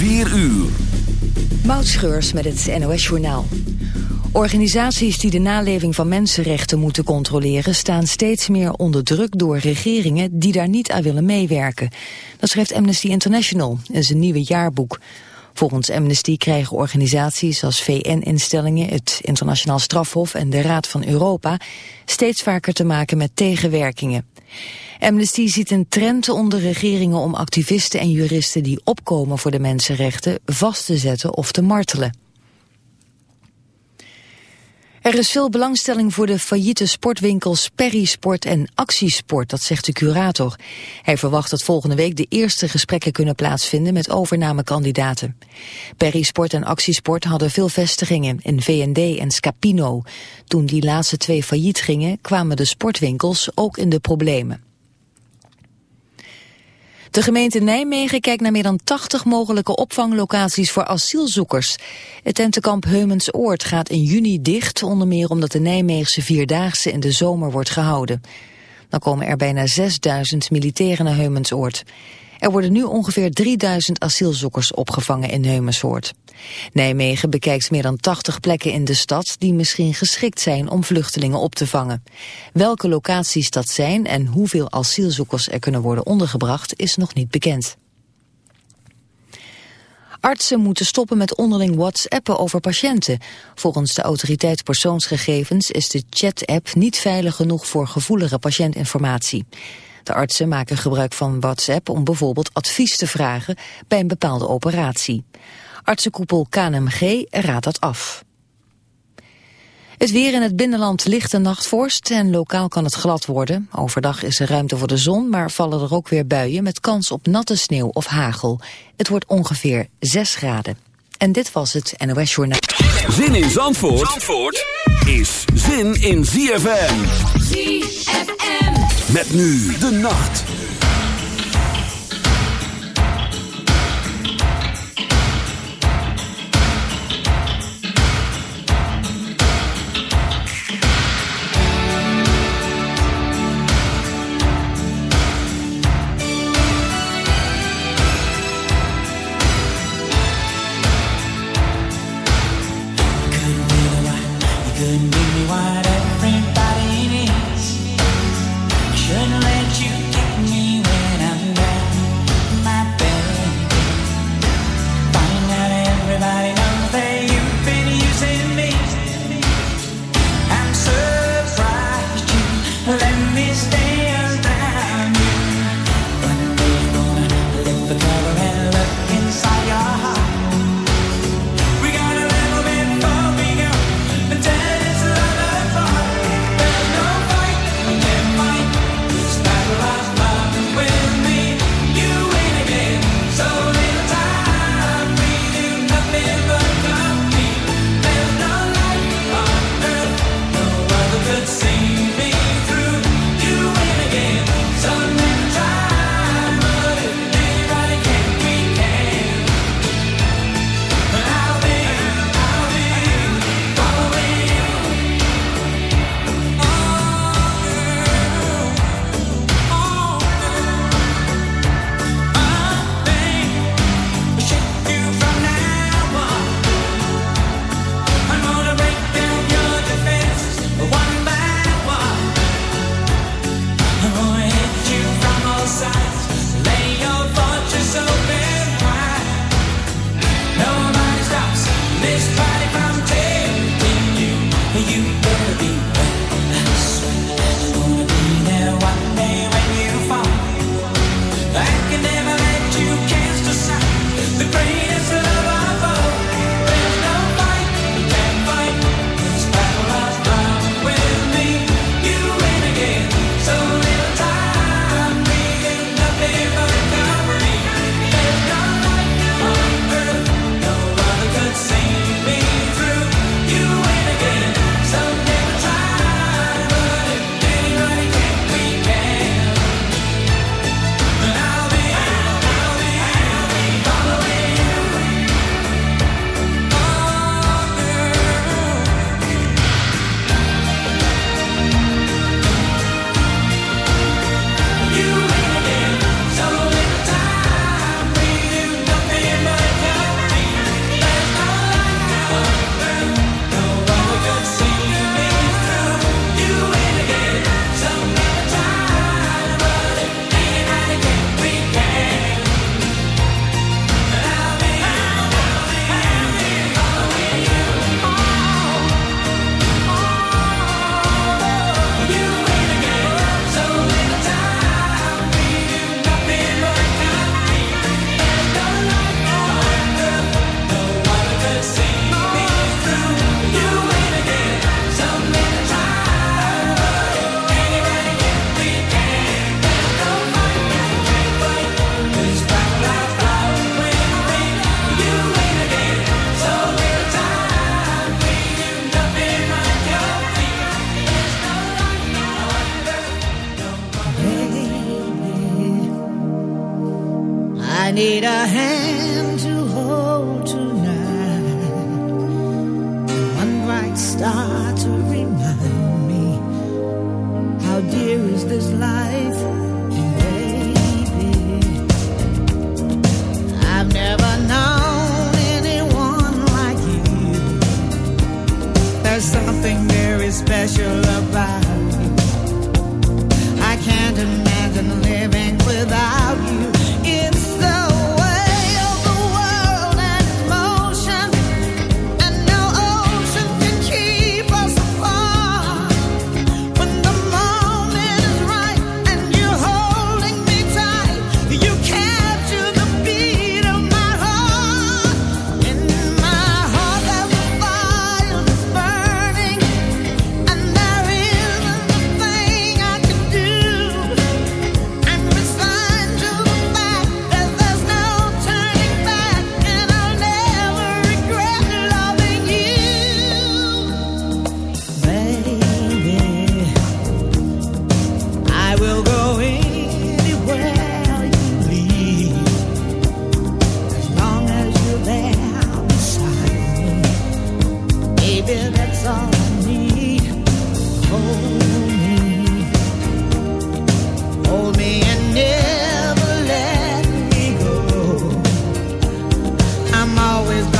4 uur. Moutscheurs met het NOS Journaal. Organisaties die de naleving van mensenrechten moeten controleren... staan steeds meer onder druk door regeringen die daar niet aan willen meewerken. Dat schrijft Amnesty International in zijn nieuwe jaarboek. Volgens Amnesty krijgen organisaties als VN-instellingen... het Internationaal Strafhof en de Raad van Europa... steeds vaker te maken met tegenwerkingen. Amnesty ziet een trend onder regeringen om activisten en juristen die opkomen voor de mensenrechten vast te zetten of te martelen. Er is veel belangstelling voor de failliete sportwinkels Perisport en Actiesport, dat zegt de curator. Hij verwacht dat volgende week de eerste gesprekken kunnen plaatsvinden met overnamekandidaten. Perisport en Actiesport hadden veel vestigingen in VND en Scapino. Toen die laatste twee failliet gingen, kwamen de sportwinkels ook in de problemen. De gemeente Nijmegen kijkt naar meer dan 80 mogelijke opvanglocaties voor asielzoekers. Het tentenkamp Heumensoord gaat in juni dicht, onder meer omdat de Nijmeegse Vierdaagse in de zomer wordt gehouden. Dan komen er bijna 6000 militairen naar Heumensoord. Er worden nu ongeveer 3000 asielzoekers opgevangen in Heumensoord. Nijmegen bekijkt meer dan 80 plekken in de stad die misschien geschikt zijn om vluchtelingen op te vangen. Welke locaties dat zijn en hoeveel asielzoekers er kunnen worden ondergebracht is nog niet bekend. Artsen moeten stoppen met onderling whatsappen over patiënten. Volgens de autoriteit persoonsgegevens is de chat-app niet veilig genoeg voor gevoelige patiëntinformatie. De artsen maken gebruik van WhatsApp om bijvoorbeeld advies te vragen bij een bepaalde operatie. Artsenkoepel KNMG raadt dat af. Het weer in het binnenland lichte nachtvorst en lokaal kan het glad worden. Overdag is er ruimte voor de zon, maar vallen er ook weer buien met kans op natte sneeuw of hagel. Het wordt ongeveer 6 graden. En dit was het NOS Journaal. Zin in Zandvoort, Zandvoort is zin in ZFM. ZFM. Met nu de nacht. I'm always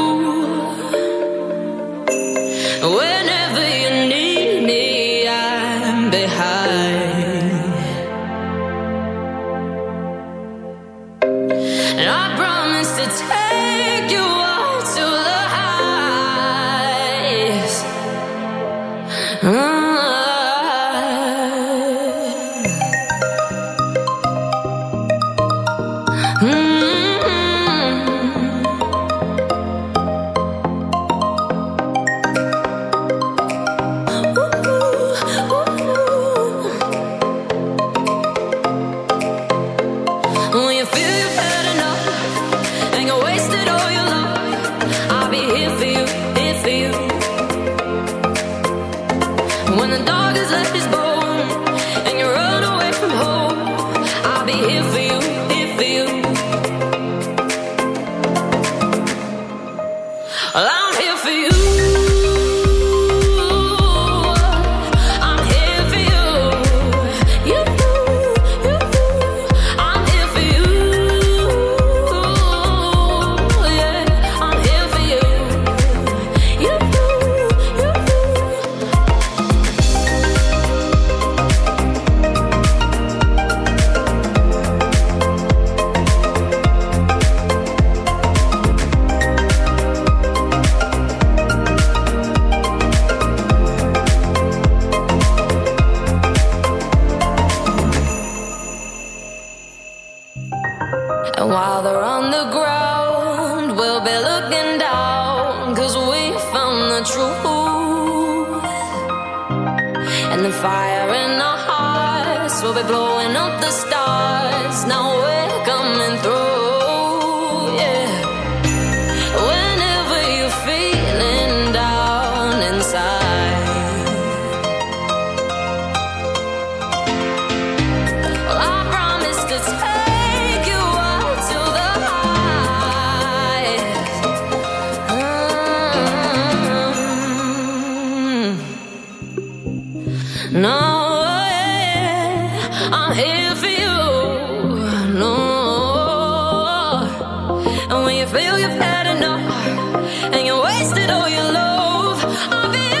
No, yeah, I'm here for you. No. And when you feel you've had enough and you wasted all your love, I'll be.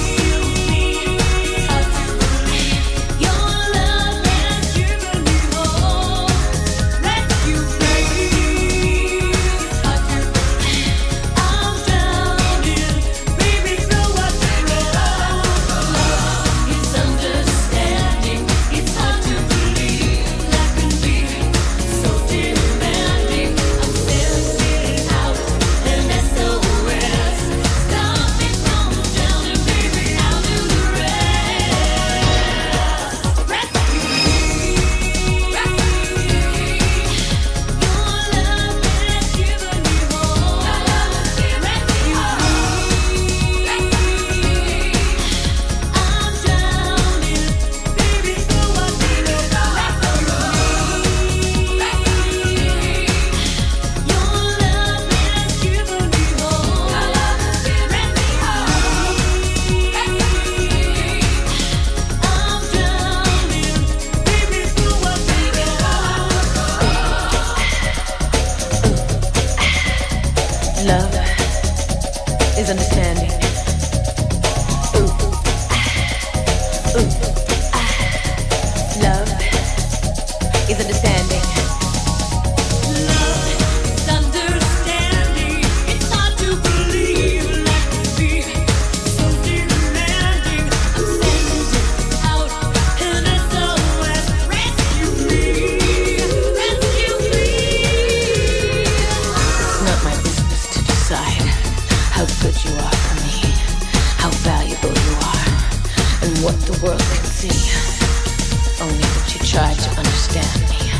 Try to understand me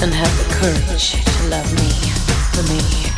and have the courage to love me for me.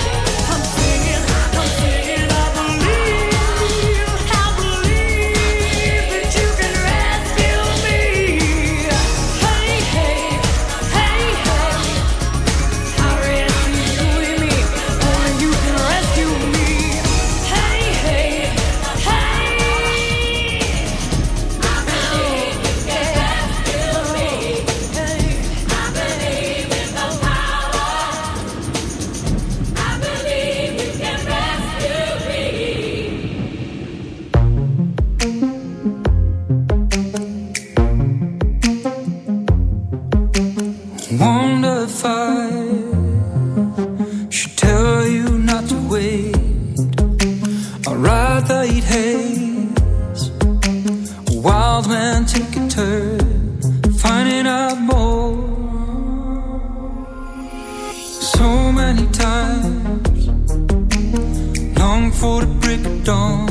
many times. Long for the break of dawn.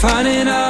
finding out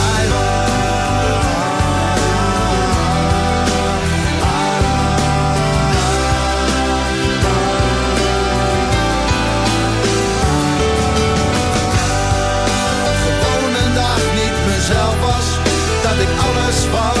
far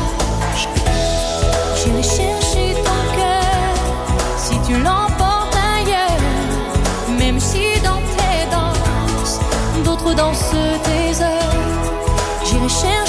dans ce désert. J'irai chercher.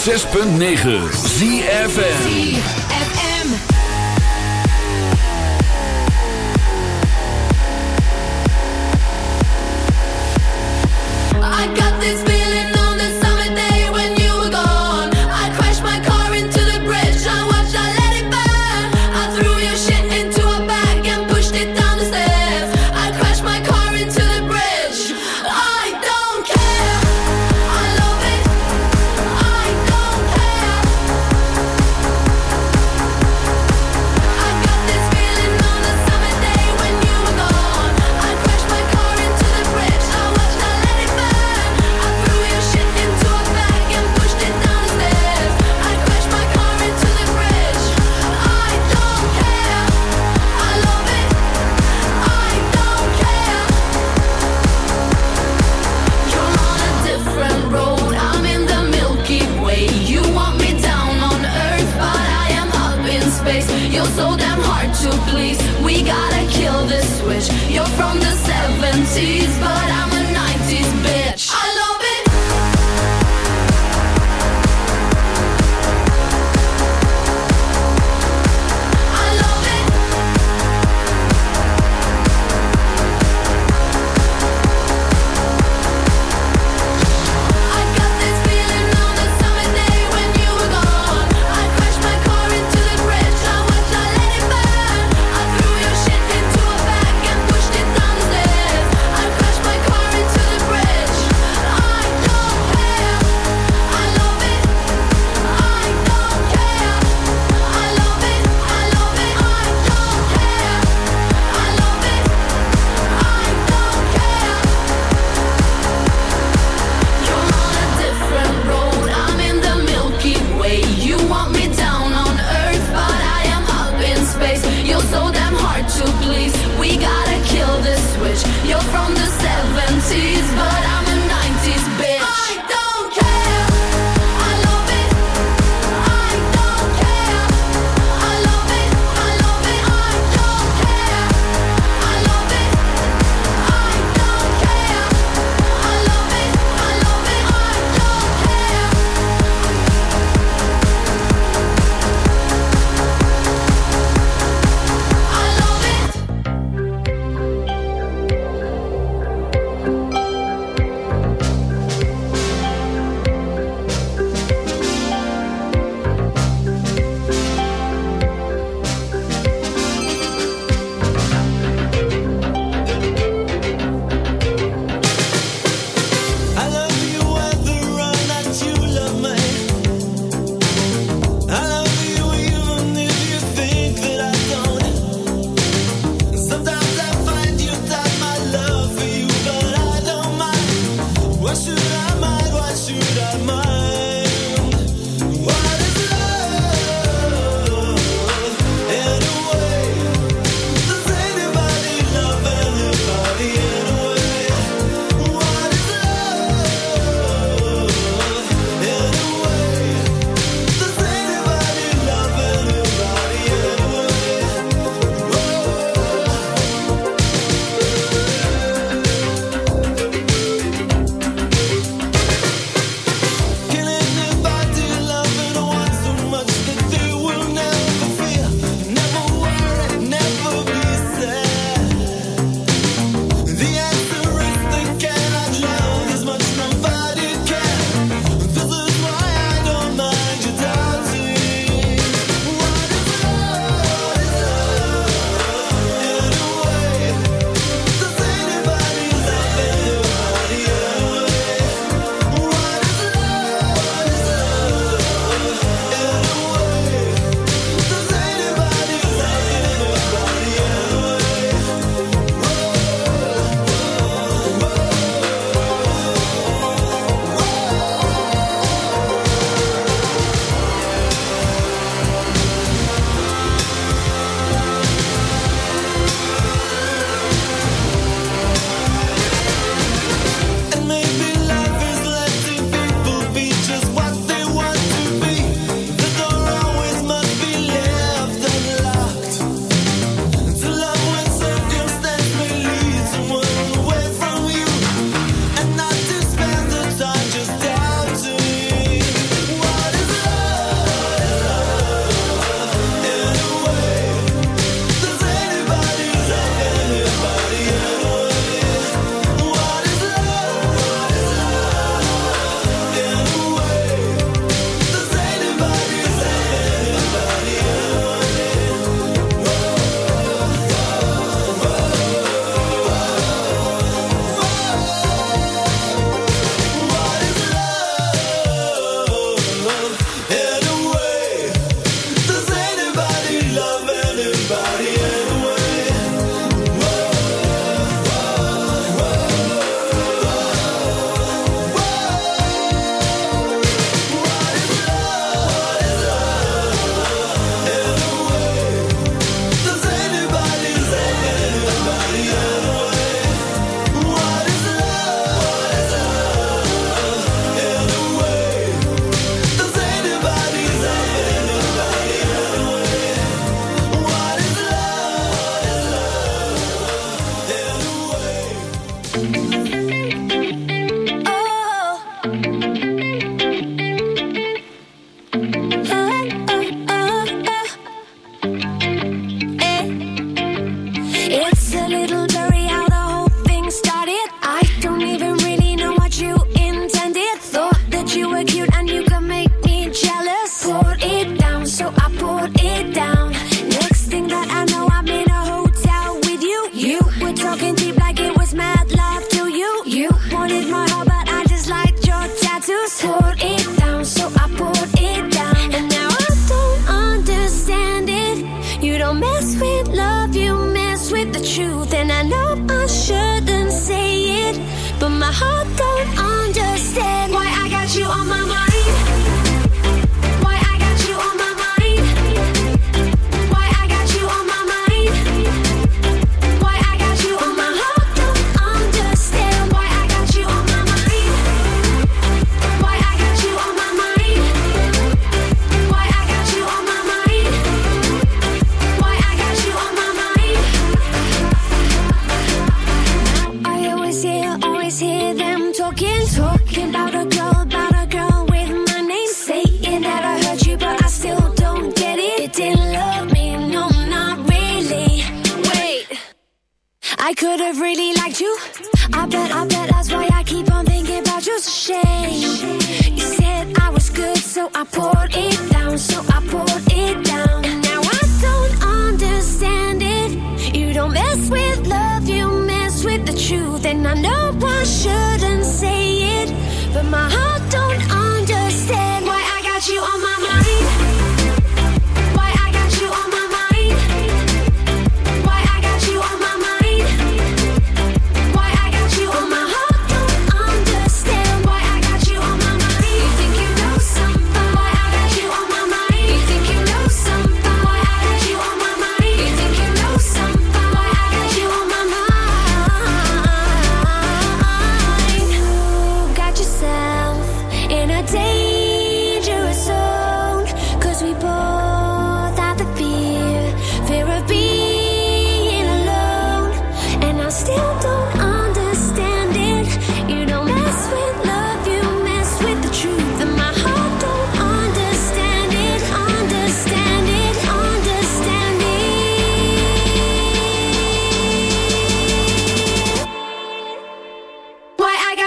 106.9 ZFM.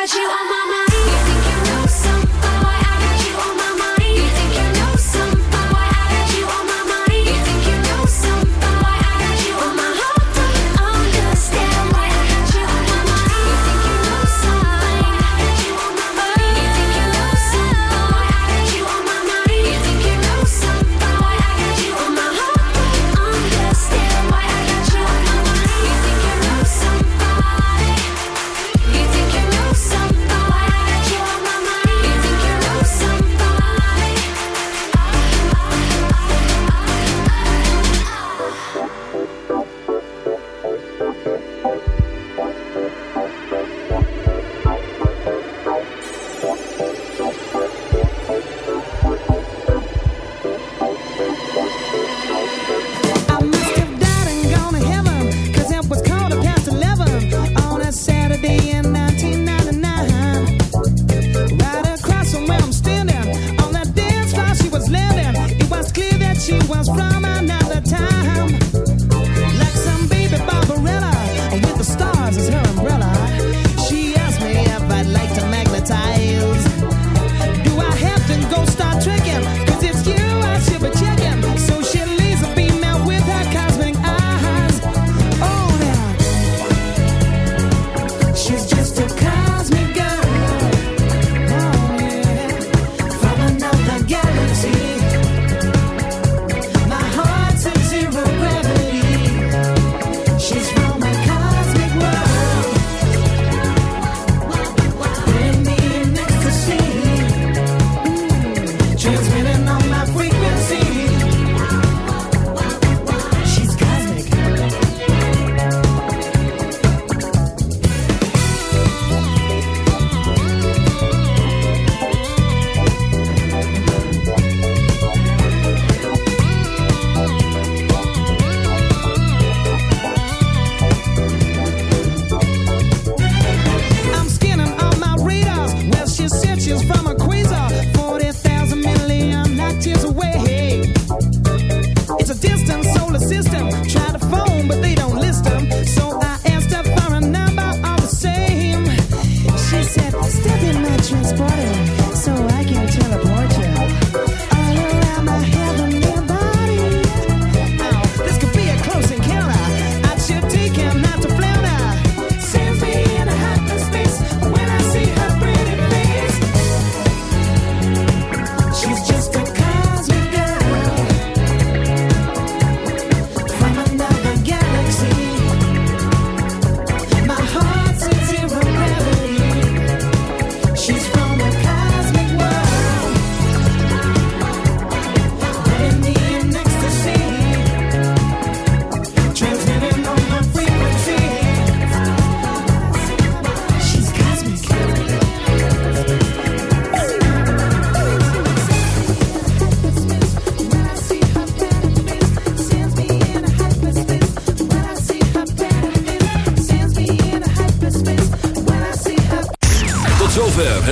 Got you on my